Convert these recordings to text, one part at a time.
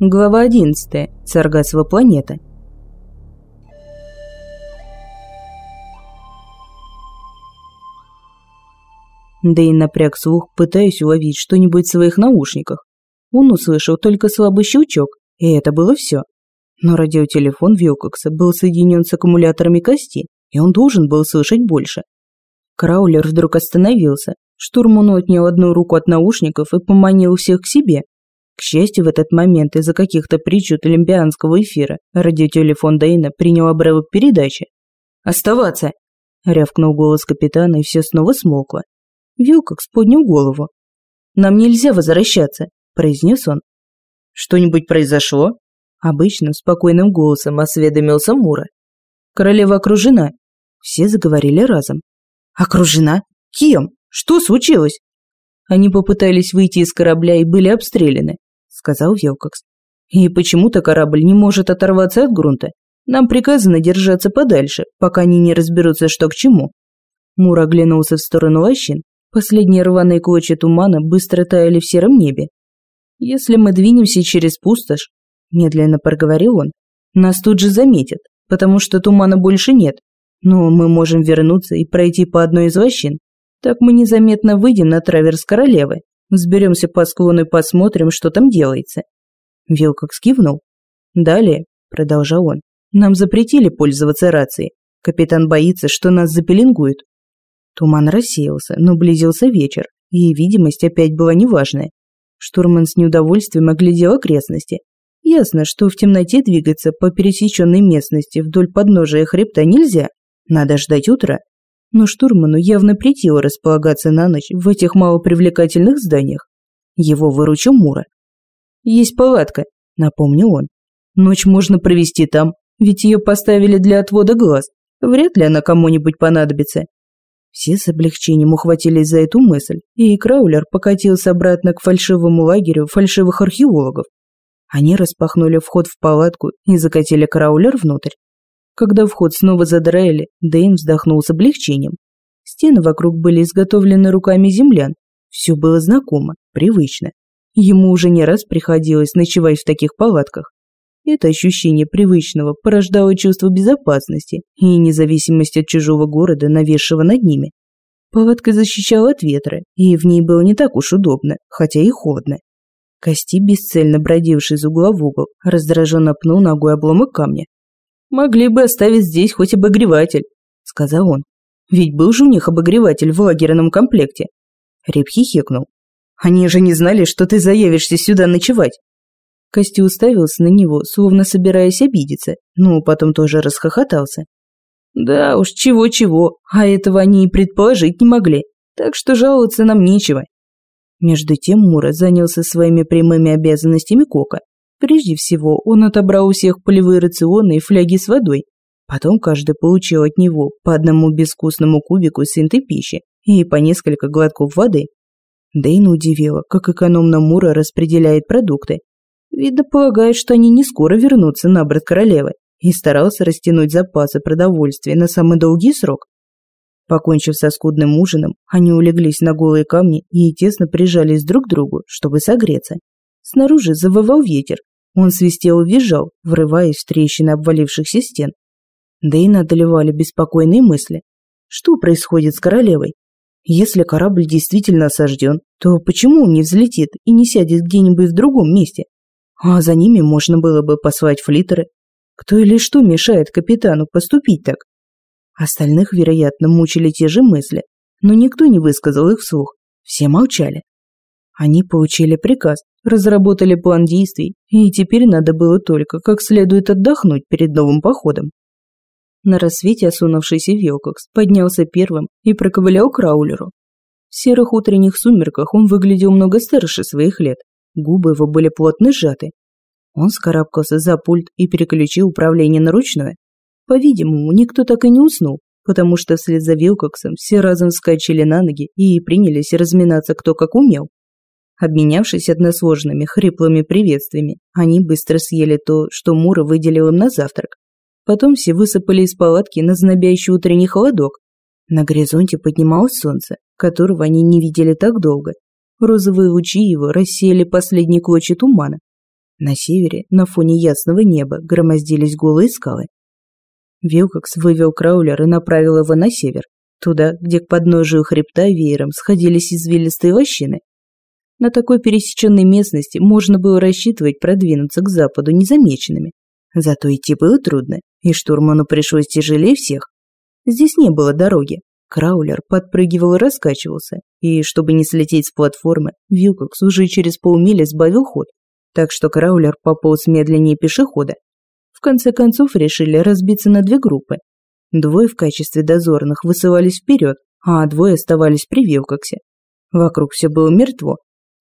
Глава 11. Царгасова планета. Дэйн напряг слух, пытаясь уловить что-нибудь в своих наушниках. Он услышал только слабый щелчок, и это было все. Но радиотелефон Вилкокса был соединен с аккумуляторами кости, и он должен был слышать больше. Краулер вдруг остановился. Штурман отнял одну руку от наушников и поманил всех к себе, к счастью, в этот момент из-за каких-то причуд олимпианского эфира радиотелефон Дейна принял обрывок передачи. «Оставаться!» – рявкнул голос капитана, и все снова смолкло. Вилкокс поднял голову. «Нам нельзя возвращаться», – произнес он. «Что-нибудь произошло?» Обычным, спокойным голосом осведомился Мура. «Королева окружена». Все заговорили разом. «Окружена? Кем? Что случилось?» Они попытались выйти из корабля и были обстреляны сказал Вилкокс. «И почему-то корабль не может оторваться от грунта. Нам приказано держаться подальше, пока они не разберутся, что к чему». Мур оглянулся в сторону лощин. Последние рваные клочья тумана быстро таяли в сером небе. «Если мы двинемся через пустошь», – медленно проговорил он, – «нас тут же заметят, потому что тумана больше нет. Но мы можем вернуться и пройти по одной из лощин. Так мы незаметно выйдем на траверс королевы. Взберемся по склону и посмотрим, что там делается». Вилкокс кивнул. «Далее», – продолжал он, – «нам запретили пользоваться рацией. Капитан боится, что нас запеленгуют». Туман рассеялся, но близился вечер, и видимость опять была неважная. Штурман с неудовольствием оглядел окрестности. Ясно, что в темноте двигаться по пересеченной местности вдоль подножия хребта нельзя. Надо ждать утра но штурману явно претило располагаться на ночь в этих малопривлекательных зданиях. Его выручил Мура. «Есть палатка», – напомнил он. «Ночь можно провести там, ведь ее поставили для отвода глаз. Вряд ли она кому-нибудь понадобится». Все с облегчением ухватились за эту мысль, и Краулер покатился обратно к фальшивому лагерю фальшивых археологов. Они распахнули вход в палатку и закатили Краулер внутрь. Когда вход снова задраили, Дэйн вздохнул с облегчением. Стены вокруг были изготовлены руками землян. Все было знакомо, привычно. Ему уже не раз приходилось ночевать в таких палатках. Это ощущение привычного порождало чувство безопасности и независимость от чужого города, навесшего над ними. Палатка защищала от ветра, и в ней было не так уж удобно, хотя и холодно. Кости, бесцельно бродивший из угла в угол, раздраженно пнул ногой обломок камня. «Могли бы оставить здесь хоть обогреватель», – сказал он. «Ведь был же у них обогреватель в лагерном комплекте». Реп хихикнул. «Они же не знали, что ты заявишься сюда ночевать». Кости уставился на него, словно собираясь обидеться, но потом тоже расхохотался. «Да уж, чего-чего, а этого они и предположить не могли, так что жаловаться нам нечего». Между тем Мура занялся своими прямыми обязанностями Кока Прежде всего, он отобрал у всех полевые рационы и фляги с водой. Потом каждый получил от него по одному безвкусному кубику синтой пищи и по несколько глотков воды. Дэйна удивила, как экономно Мура распределяет продукты. Видно, полагает, что они не скоро вернутся на брат королевы, и старался растянуть запасы продовольствия на самый долгий срок. Покончив со скудным ужином, они улеглись на голые камни и тесно прижались друг к другу, чтобы согреться. Снаружи завывал ветер, он свистел и визжал, врываясь в трещины обвалившихся стен. Дэйна одолевали беспокойные мысли. Что происходит с королевой? Если корабль действительно осажден, то почему он не взлетит и не сядет где-нибудь в другом месте? А за ними можно было бы послать флитеры. Кто или что мешает капитану поступить так? Остальных, вероятно, мучили те же мысли, но никто не высказал их вслух. Все молчали. Они получили приказ, разработали план действий, и теперь надо было только как следует отдохнуть перед новым походом. На рассвете осунувшийся Вилкокс поднялся первым и проковылял к Раулеру. В серых утренних сумерках он выглядел много старше своих лет, губы его были плотно сжаты. Он скарабкался за пульт и переключил управление на ручное. По-видимому, никто так и не уснул, потому что вслед за Вилкоксом все разом вскочили на ноги и принялись разминаться кто как умел. Обменявшись односложными, хриплыми приветствиями, они быстро съели то, что Мура выделил им на завтрак. Потом все высыпали из палатки на знобящий утренний холодок. На горизонте поднималось солнце, которого они не видели так долго. Розовые лучи его рассеяли последние клочья тумана. На севере, на фоне ясного неба, громоздились голые скалы. Вилкокс вывел краулер и направил его на север, туда, где к подножию хребта веером сходились извилистые лощины. На такой пересеченной местности можно было рассчитывать продвинуться к западу незамеченными. Зато идти было трудно, и штурману пришлось тяжелее всех. Здесь не было дороги. Краулер подпрыгивал и раскачивался, и, чтобы не слететь с платформы, Вилкокс уже через полмили сбавил ход, так что Краулер пополз медленнее пешехода. В конце концов решили разбиться на две группы. Двое в качестве дозорных высылались вперед, а двое оставались при Вилкоксе. Вокруг все было мертво.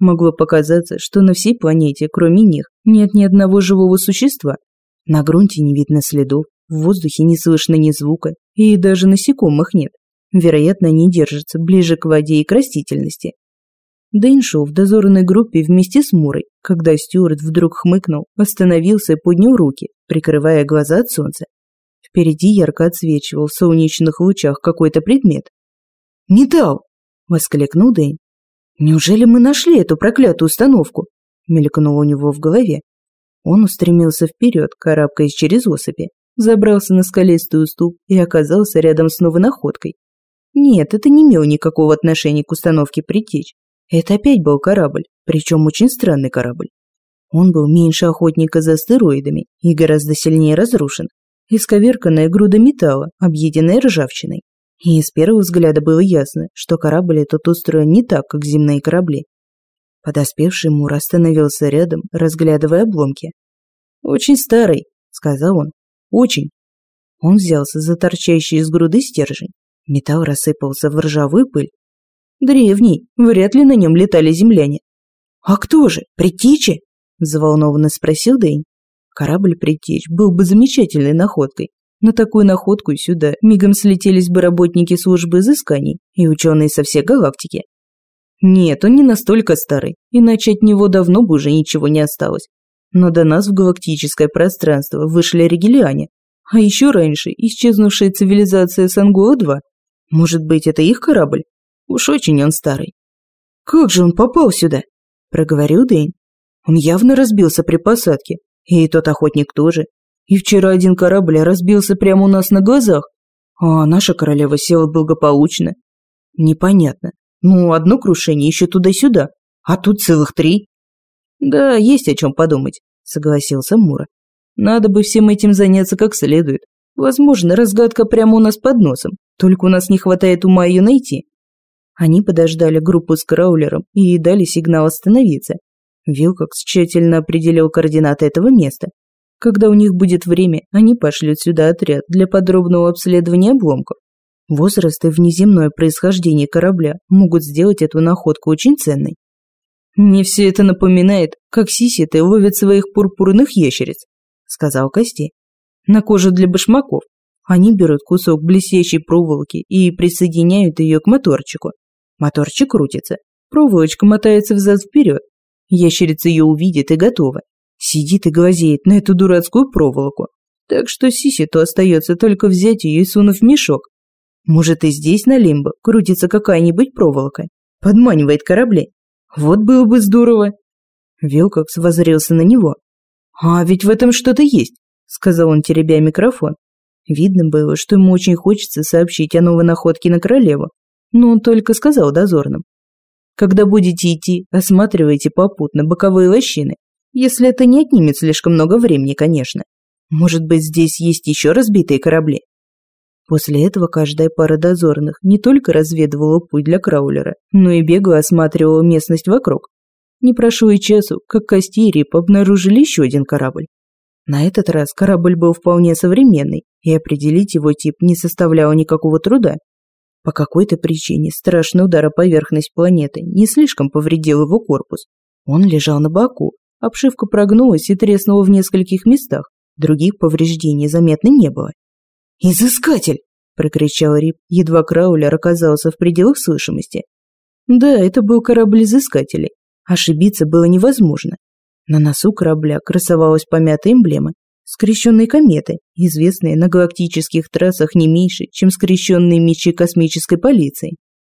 Могло показаться, что на всей планете, кроме них, нет ни одного живого существа. На грунте не видно следов, в воздухе не слышно ни звука, и даже насекомых нет. Вероятно, они держатся ближе к воде и к растительности. Дэйн шел в дозорной группе вместе с Мурой, когда Стюарт вдруг хмыкнул, остановился и поднял руки, прикрывая глаза от солнца. Впереди ярко отсвечивал в солнечных лучах какой-то предмет. «Металл!» – воскликнул Дэйн. «Неужели мы нашли эту проклятую установку?» – мелькнуло у него в голове. Он устремился вперед, карабкаясь через осыпи, забрался на скалистый уступ и оказался рядом с новой находкой. Нет, это не имело никакого отношения к установке притечь. Это опять был корабль, причем очень странный корабль. Он был меньше охотника за астероидами и гораздо сильнее разрушен. Исковерканная груда металла, объеденная ржавчиной. И с первого взгляда было ясно, что корабль этот устроен не так, как земные корабли. Подоспевший Мур остановился рядом, разглядывая обломки. «Очень старый», — сказал он. «Очень». Он взялся за торчащий из груды стержень. Металл рассыпался в ржавую пыль, Древний, вряд ли на нем летали земляне. А кто же, Предтечи? Заволнованно спросил Дэйн. Корабль Предтеч был бы замечательной находкой. На такую находку сюда мигом слетелись бы работники службы изысканий и ученые со всей галактики. Нет, он не настолько старый, иначе от него давно бы уже ничего не осталось. Но до нас в галактическое пространство вышли регелиане, а еще раньше исчезнувшая цивилизация Сангуа-2. Может быть, это их корабль? Уж очень он старый. «Как же он попал сюда?» – проговорил Дэйн. «Он явно разбился при посадке, и тот охотник тоже. И вчера один корабль разбился прямо у нас на глазах, а наша королева села благополучно. Непонятно. Ну, одно крушение еще туда-сюда, а тут целых три». «Да, есть о чем подумать», – согласился Мура. «Надо бы всем этим заняться как следует. Возможно, разгадка прямо у нас под носом, только у нас не хватает ума ее найти. Они подождали группу с краулером и дали сигнал остановиться. Вилкокс тщательно определил координаты этого места. Когда у них будет время, они пошлют сюда отряд для подробного обследования обломков. Возраст и внеземное происхождение корабля могут сделать эту находку очень ценной. «Мне все это напоминает, как сиситы ловят своих пурпурных ящериц», – сказал Кости. «На кожу для башмаков. Они берут кусок блестящей проволоки и присоединяют ее к моторчику. Моторчик крутится, проволочка мотается взад-вперед. Ящерица ее увидит и готова. Сидит и глазеет на эту дурацкую проволоку. Так что Сиситу остается только взять ее и сунув в мешок. Может и здесь на Лимбо крутится какая-нибудь проволока. Подманивает корабли. Вот было бы здорово. Вилкокс возрился на него. «А ведь в этом что-то есть», — сказал он, теребя микрофон. Видно было, что ему очень хочется сообщить о новой находке на королеву, но он только сказал дозорным. Когда будете идти, осматривайте попутно боковые лощины, если это не отнимет слишком много времени, конечно. Может быть, здесь есть еще разбитые корабли? После этого каждая пара дозорных не только разведывала путь для краулера, но и бегло осматривала местность вокруг. Не прошло и часу, как Кости и Рип обнаружили еще один корабль. На этот раз корабль был вполне современный, и определить его тип не составляло никакого труда. По какой-то причине страшный удар о поверхность планеты не слишком повредил его корпус. Он лежал на боку, обшивка прогнулась и треснула в нескольких местах, других повреждений заметно не было. «Изыскатель!» – прокричал Рип, едва Краулер оказался в пределах слышимости. Да, это был корабль изыскателей. Ошибиться было невозможно. На носу корабля красовалась помятая эмблема, скрещенные кометы, известные на галактических трассах не меньше, чем скрещенные мечи космической полиции.